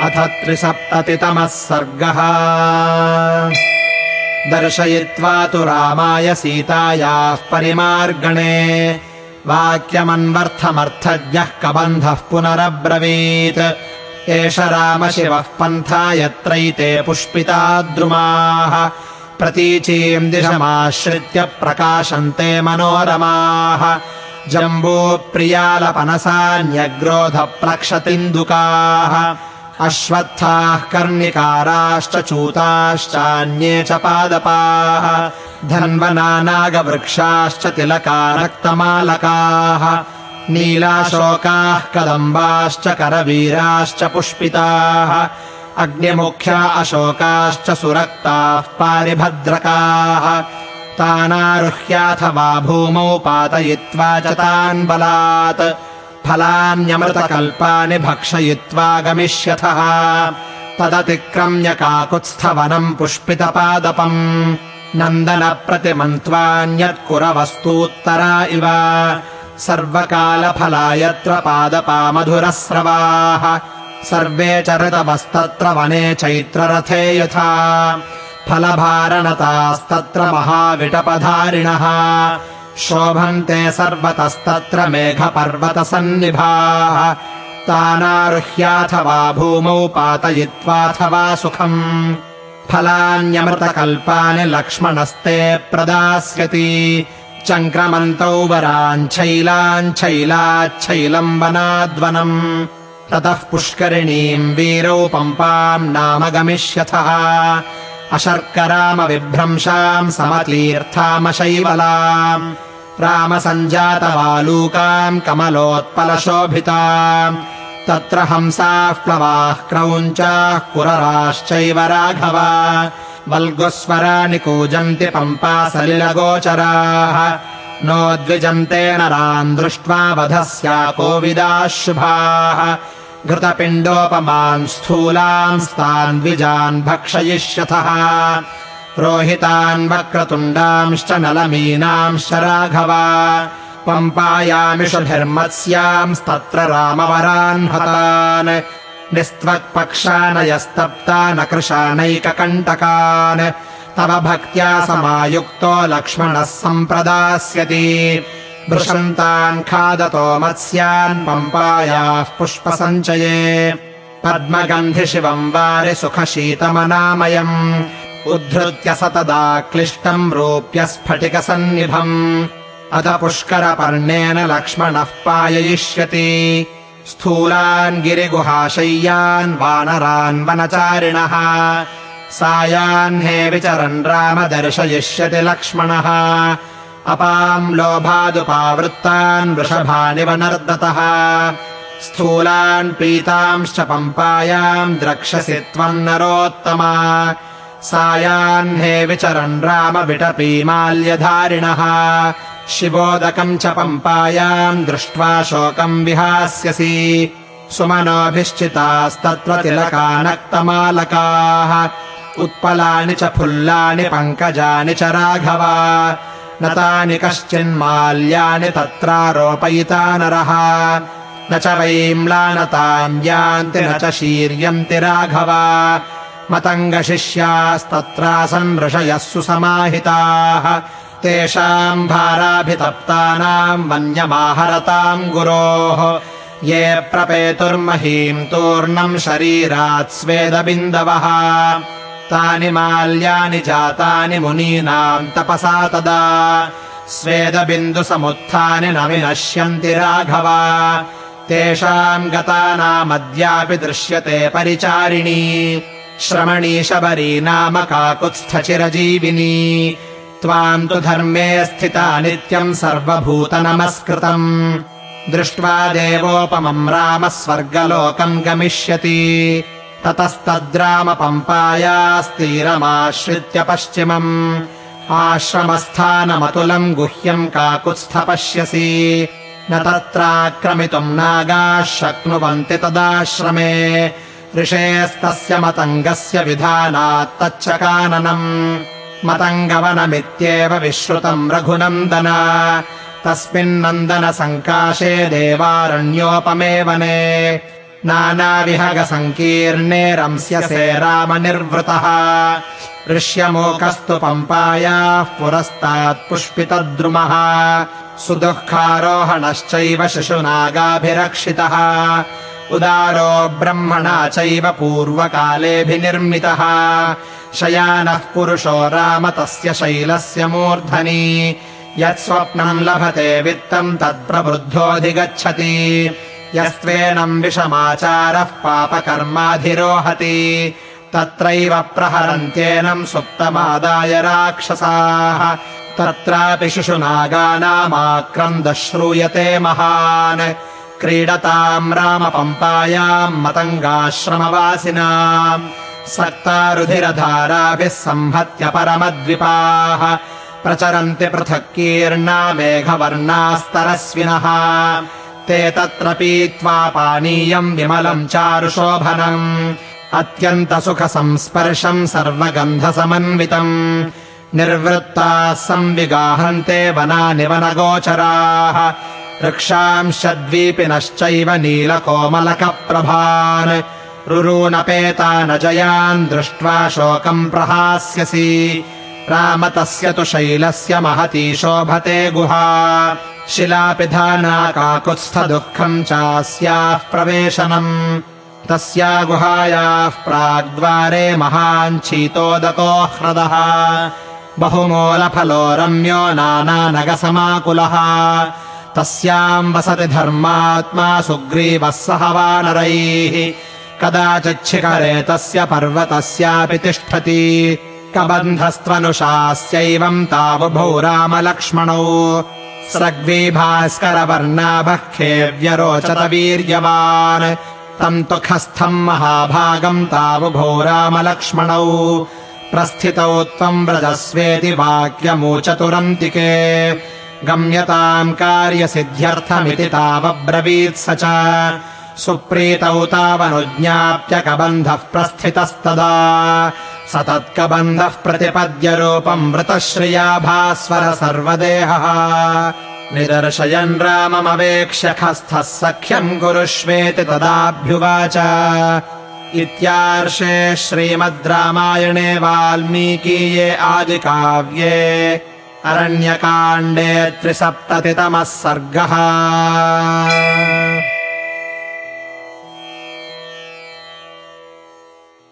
अथ त्रिसप्ततितमः सर्गः। दर्शयित्वा तु रामाय सीतायाः परिमार्गणे वाक्यमन्वर्थमर्थज्ञः कबन्धः पुनरब्रवीत्। एष रामशिवः पन्था यत्रैते पुष्पिता द्रुमाः। प्रतीचीम् दिशमाश्रित्य प्रकाशन्ते मनोरमाः। जम्बूप्रियालपनसान्यग्रोधप्लक्षतिन्दुकाः अश्वत्थाः कर्णिकाराश्च चूताश्चान्ये च पादपाः धन्वनानागवृक्षाश्च तिलका रक्तमालकाः नीलाशोकाः कदम्बाश्च करवीराश्च पुष्पिताः अग्निमुख्या अशोकाश्च सुरक्ताः पारिभद्रकाः तानारुह्याथवा भूमौ पातयित्वा च तान् बलात् फलान्यमृतकल्पानि भक्षयित्वा गमिष्यथः तदतिक्रम्य काकुत्स्थवनम् पुष्पितपादपम्। नन्दनप्रतिमन्त्वान्यत्कुरवस्तूत्तरा इव। सर्वकालफला यत्र पादपा मधुरस्रवाः सर्वे च ऋतवस्तत्र वने चैत्ररथे यथा। फलभारणतास्तत्र महाविटपधारिणः शोभन्ते सर्वतस्तत्र मेघपर्वतसन्निभाः। तानारुह्याथवा भूमौ पातयित्वाथवा सुखम्। फलान्यमृतकल्पानि लक्ष्मणस्ते प्रदास्यति। चङ्क्रमन्तौ वराञ्छैलाञ्छैलाच्छैलम् वनाद्वनम् ततः पुष्करिणीम् वीरौ पम्पाम् नाम गमिष्यथः अशर्करामविभ्रंशाम् समतीर्थामशैवलाम् रामसञ्जातवालूकाम् कमलोत्पलशोभिताम् तत्र हंसाः प्लवाः क्रौञ्चाः कुरराश्चैव राघव वल्गुस्वराणि कूजन्ति पम्पा सलिलगोचराः नोद्विजन्ते नरान् दृष्ट्वा वधस्या कोविदाः शुभाः घृतपिण्डोपमान् स्थूलांस्तान् द्विजान् भक्षयिष्यथः रोहितान् वक्रतुण्डांश्च नलमीनांश्च राघव। पम्पायामिषुभिर्मत्स्यांस्तत्र रामवरान् हतान्। निस्त्वक्पक्षानयस्तप्तान् कृशानैककण्टकान् तव भक्त्या समायुक्तो लक्ष्मणः सम्प्रदास्यति। वृषन्तान् खादतो मत्स्यान् पम्पायाः पुष्पसञ्चये। पद्मगन्धिशिवम् वारि सुखशीतमनामयम् उद्धृत्य सतदा क्लिष्टम् रूप्य स्फटिकसन्निभम्। अथ पुष्करपर्णेन लक्ष्मणः पाययिष्यति। स्थूलान् गिरिगुहाशय्यान् वानरान् वनचारिणः। सायाह्ने विचरन् राम दर्शयिष्यति लक्ष्मणः। अपाम् लोभादुपावृत्तान् वृषभानि वनर्दतः स्थूलान् पीतांश्च पम्पायाम् द्रक्ष्यसि त्वम् नरोत्तमा सायाह्ने विचरन् राम विटपीमाल्यधारिणः। शिवोदकम् च पम्पायाम् दृष्ट्वा शोकम् विहास्यसि। सुमनोभिश्चितास्तत्र तिलकानक्तमालकाः उत्पलानि च फुल्लानि पङ्कजानि च राघव। न तानि कश्चिन्माल्यानि तत्रारोपयिता नरः। न च वैम्लानताम् यान्ति न च शीर्यन्ति राघव मतङ्गशिष्यास्तत्रासन् ऋषयः सुसमाहिताः। तेषाम् भाराभितप्तानाम् वन्यमाहरताम् गुरोः। ये प्रपेतुर्महीम् तूर्णम् शरीरात् स्वेदबिन्दवः। तानि माल्यानि जातानि मुनीनाम् तपसा तदा। स्वेदबिन्दुसमुत्थानि न विनश्यन्ति राघव। तेषाम् गतानामद्यापि दृश्यते परिचारिणी श्रमणी शबरी नाम काकुत्स्थचिरजीविनी त्वाम् तु धर्मे स्थिता नित्यम् सर्वभूतनमस्कृतम्। दृष्ट्वा देवोपमम् रामः स्वर्गलोकम् गमिष्यति। ततस्तद्रामपम्पायास्तीरमाश्रित्य पश्चिमम्। आश्रमस्थानमतुलम् गुह्यम् काकुत्स्थ पश्यसि। न तत्राक्रमितुम् नागाः शक्नुवन्ति तदाश्रमे ऋषेस्तस्य मतङ्गस्य विधानात्तच्च काननम् मतङ्गवनमित्येव विश्रुतम् रघुनन्दन। तस्मिन्नन्दनसङ्काशे देवारण्योपमे वने नानाविहगसङ्कीर्णे रंस्यसे रामनिर्वृतः। ऋष्यमोकस्तु पम्पायाः पुरस्तात् पुष्पितद्रुमः। सुदुःखारोहणश्चैव शिशुनागाभिरक्षितः उदारो ब्रह्मणा चैव पूर्वकालेऽभिनिर्मितः। शयानः पुरुषो राम तस्य शैलस्य मूर्धनि। यत्स्वप्नम् लभते वित्तम् तत्प्रवृद्धोऽधिगच्छति यस्त्वेनम् विषमाचारः पापकर्माधिरोहति। तत्रैव प्रहरन्त्येनम् सुप्तमादाय राक्षसाः। तत्रापि शिशुनागानामाक्रन्दः श्रूयते महान् क्रीडताम् रामपम्पायाम् मतङ्गाश्रमवासिनाम् सक्तारुधिरधाराभिः संहत्य परमद्विपाः प्रचरन्ति पृथक् कीर्णा मेघवर्णास्तरस्विनः ते तत्र पीत्वा पानीयम् विमलम् चारुशोभनम् अत्यन्तसुखसंस्पर्शम् सर्वगन्धसमन्वितम् निर्वृत्ताः संविगाहन्ते वनानि वनगोचराः वृक्षांशद्वीपिनश्चैव नीलकोमलकप्रभान्। रुरूनपेता न जयान् दृष्ट्वा शोकम् प्रहास्यसि। राम तस्य तु शैलस्य महती शोभते गुहा। शिलापिधाना काकुत्स्थदुःखम् चास्याः प्रवेशनम्। तस्या गुहायाः प्राग्द्वारे महाञ्छीतोदको ह्रदः। बहुमूलफलो रम्यो नानानगसमाकुलः तस्याम् वसति धर्मात्मा सुग्रीवः सह वानरैः। कदाचिच्छिखरे तस्य पर्वतस्यापि तिष्ठति। कबन्धस्त्वनुशास्यैवम् तावुभौ रामलक्ष्मणौ। स्रग्वीभास्करवर्णाभः खेव्यरोचत वीर्यवान्। तम् तु खस्थम् महाभागम् तावुभौ रामलक्ष्मणौ। प्रस्थितौ त्वम् व्रजस्वेति वाक्यमूचतुरन्तिके गम्यताम् कार्यसिद्ध्यर्थमिति तावब्रवीत् स च। सुप्रीतौ तावनुज्ञाप्य कबन्धः प्रस्थितस्तदा। स तत्कबन्धः प्रतिपद्यरूपम् वृतश्रिया भास्वर सर्वदेहः। निदर्शयन् राममवेक्ष्य खस्थः सख्यम् कुरुष्वेति तदाभ्युवाच। इत्यार्षे श्रीमद् रामायणे वाल्मीकीये आदिकाव्ये अरण्यकाण्डे त्रिसप्ततितमः सर्गः